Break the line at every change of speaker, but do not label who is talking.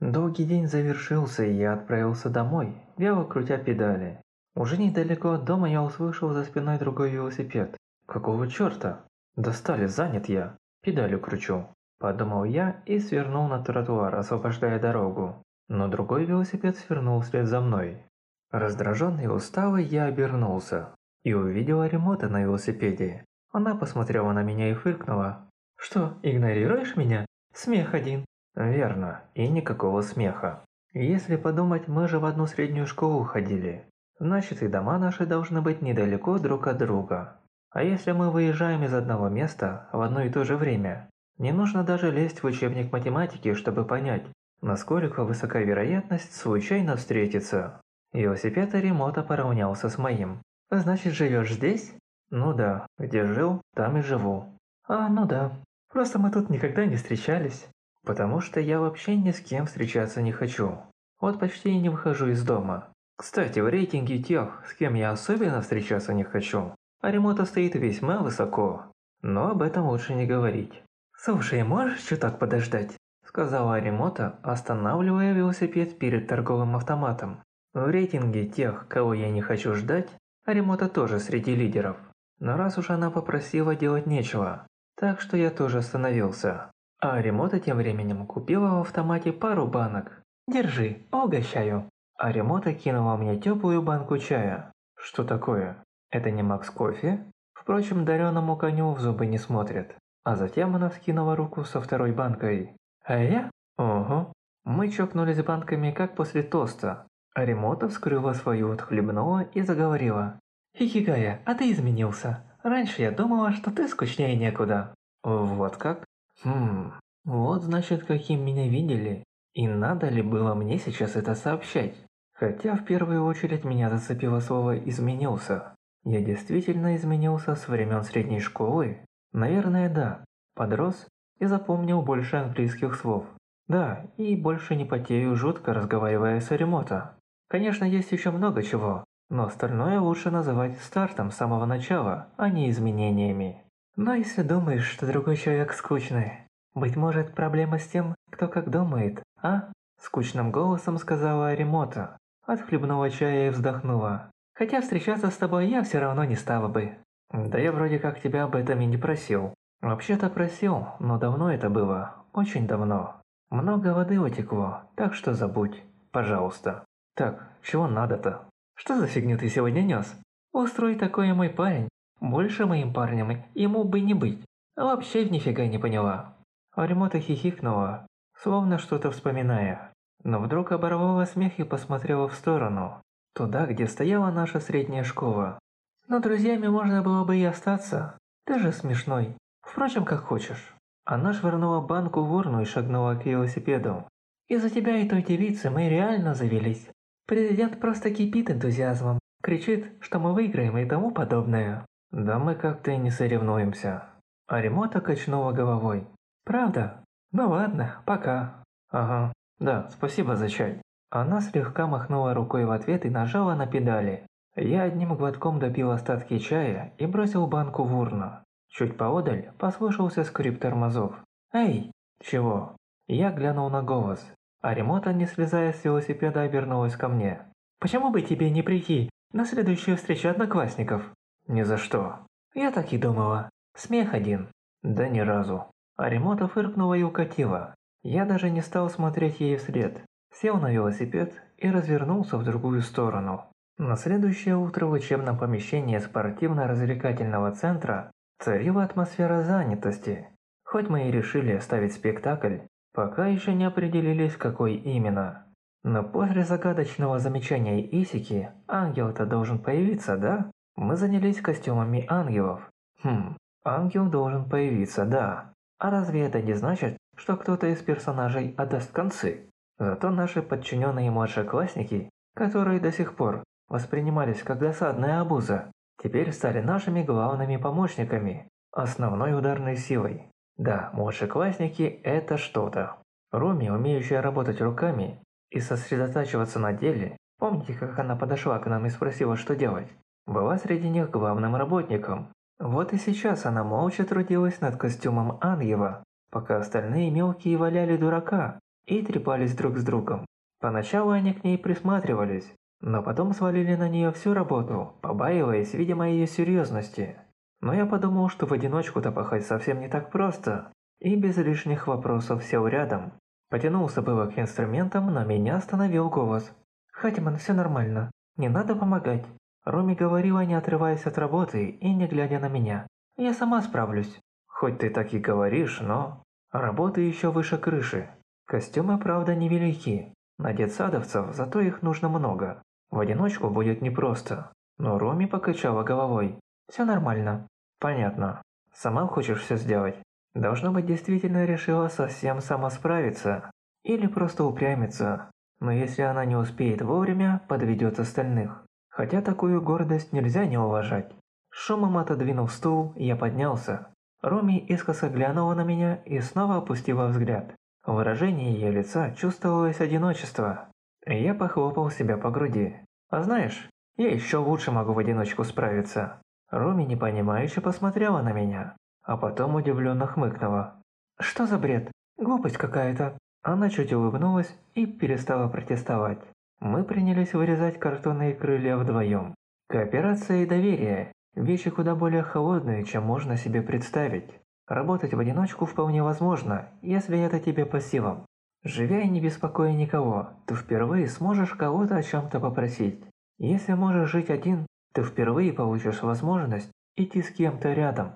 Долгий день завершился, и я отправился домой, вяло крутя педали. Уже недалеко от дома я услышал за спиной другой велосипед. Какого чёрта? Достали, занят я. Педалью кручу. Подумал я и свернул на тротуар, освобождая дорогу. Но другой велосипед свернул вслед за мной. Раздраженный и усталый я обернулся и увидел Ремота на велосипеде. Она посмотрела на меня и фыркнула. «Что, игнорируешь меня? Смех один». Верно, и никакого смеха. Если подумать, мы же в одну среднюю школу ходили. Значит, и дома наши должны быть недалеко друг от друга. А если мы выезжаем из одного места в одно и то же время, не нужно даже лезть в учебник математики, чтобы понять, насколько высока вероятность случайно встретиться. Велосипед Ремота поравнялся с моим. «Значит, живешь здесь?» «Ну да, где жил, там и живу». «А, ну да. Просто мы тут никогда не встречались». Потому что я вообще ни с кем встречаться не хочу. Вот почти и не выхожу из дома. Кстати, в рейтинге тех, с кем я особенно встречаться не хочу, Аримота стоит весьма высоко. Но об этом лучше не говорить. «Слушай, можешь чуток подождать?» Сказала Аримота, останавливая велосипед перед торговым автоматом. В рейтинге тех, кого я не хочу ждать, Аримота тоже среди лидеров. Но раз уж она попросила делать нечего, так что я тоже остановился. А Ремота тем временем купила в автомате пару банок. «Держи, угощаю». А Ремота кинула мне теплую банку чая. Что такое? Это не Макс кофе? Впрочем, дареному коню в зубы не смотрят. А затем она вскинула руку со второй банкой. А я? Ого. Мы чокнулись банками, как после тоста. А Ремота вскрыла свою, отхлебнула и заговорила. «Хихигая, а ты изменился. Раньше я думала, что ты скучнее некуда». «Вот как?» Хм, вот значит, каким меня видели. И надо ли было мне сейчас это сообщать? Хотя в первую очередь меня зацепило слово «изменился». Я действительно изменился с времен средней школы? Наверное, да. Подрос и запомнил больше английских слов. Да, и больше не потею жутко разговаривая с Аримота. Конечно, есть еще много чего, но остальное лучше называть стартом с самого начала, а не изменениями. Но если думаешь, что другой человек скучный, быть может, проблема с тем, кто как думает, а? Скучным голосом сказала Аримота, отхлебнула чая и вздохнула. Хотя встречаться с тобой я все равно не стала бы. Да я вроде как тебя об этом и не просил. Вообще-то просил, но давно это было, очень давно. Много воды утекло, так что забудь, пожалуйста. Так, чего надо-то? Что за фигню ты сегодня нес? Устрой такое мой парень. Больше моим парнем ему бы не быть. Вообще нифига не поняла. Аримота хихикнула, словно что-то вспоминая. Но вдруг оборвала смех и посмотрела в сторону, туда, где стояла наша средняя школа. Но друзьями можно было бы и остаться. Ты же смешной. Впрочем, как хочешь. Она швырнула банку в урну и шагнула к велосипеду. Из-за тебя и той девицы мы реально завелись. Президент просто кипит энтузиазмом. Кричит, что мы выиграем и тому подобное. Да мы как-то и не соревнуемся. А Ремота качнула головой. Правда? Ну ладно, пока. Ага, да, спасибо за чай. Она слегка махнула рукой в ответ и нажала на педали. Я одним глотком допил остатки чая и бросил банку в урну. Чуть поодаль послышался скрип тормозов. «Эй!» «Чего?» Я глянул на голос, а Ремота, не слезая с велосипеда, обернулась ко мне. «Почему бы тебе не прийти на следующую встречу одноклассников?» «Ни за что». «Я так и думала. Смех один». «Да ни разу». Аримота фыркнула и укатила. Я даже не стал смотреть ей вслед. Сел на велосипед и развернулся в другую сторону. На следующее утро в учебном помещении спортивно-развлекательного центра царила атмосфера занятости. Хоть мы и решили оставить спектакль, пока еще не определились, какой именно. Но после загадочного замечания Исики, ангел-то должен появиться, да? Мы занялись костюмами ангелов. Хм, ангел должен появиться, да. А разве это не значит, что кто-то из персонажей отдаст концы? Зато наши подчиненные младшеклассники, которые до сих пор воспринимались как досадная обуза, теперь стали нашими главными помощниками, основной ударной силой. Да, младшеклассники – это что-то. Руми, умеющая работать руками и сосредотачиваться на деле, помните, как она подошла к нам и спросила, что делать? Была среди них главным работником. Вот и сейчас она молча трудилась над костюмом Ангела, пока остальные мелкие валяли дурака и трепались друг с другом. Поначалу они к ней присматривались, но потом свалили на нее всю работу, побаиваясь, видимо, ее серьезности. Но я подумал, что в одиночку-то пахать совсем не так просто, и без лишних вопросов сел рядом. Потянулся было к инструментам, но меня остановил голос. «Хатиман, все нормально, не надо помогать». Роми говорила, не отрываясь от работы и не глядя на меня. «Я сама справлюсь». «Хоть ты так и говоришь, но...» Работы еще выше крыши. Костюмы, правда, невелики. На детсадовцев, зато их нужно много. В одиночку будет непросто. Но Роми покачала головой. «Все нормально». «Понятно. Сама хочешь все сделать?» Должно быть, действительно решила совсем сама справиться. Или просто упрямиться. Но если она не успеет вовремя, подведет остальных. Хотя такую гордость нельзя не уважать. Шумом отодвинув стул, я поднялся. Роми искоса глянула на меня и снова опустила взгляд. В выражении ее лица чувствовалось одиночество. Я похлопал себя по груди. «А знаешь, я еще лучше могу в одиночку справиться». Роми непонимающе посмотрела на меня, а потом удивленно хмыкнула. «Что за бред? Глупость какая-то». Она чуть улыбнулась и перестала протестовать. Мы принялись вырезать картонные крылья вдвоем. Кооперация и доверие Вещи куда более холодные, чем можно себе представить. Работать в одиночку вполне возможно, если это тебе по силам. Живя и не беспокоя никого, ты впервые сможешь кого-то о чем-то попросить. Если можешь жить один, ты впервые получишь возможность идти с кем-то рядом.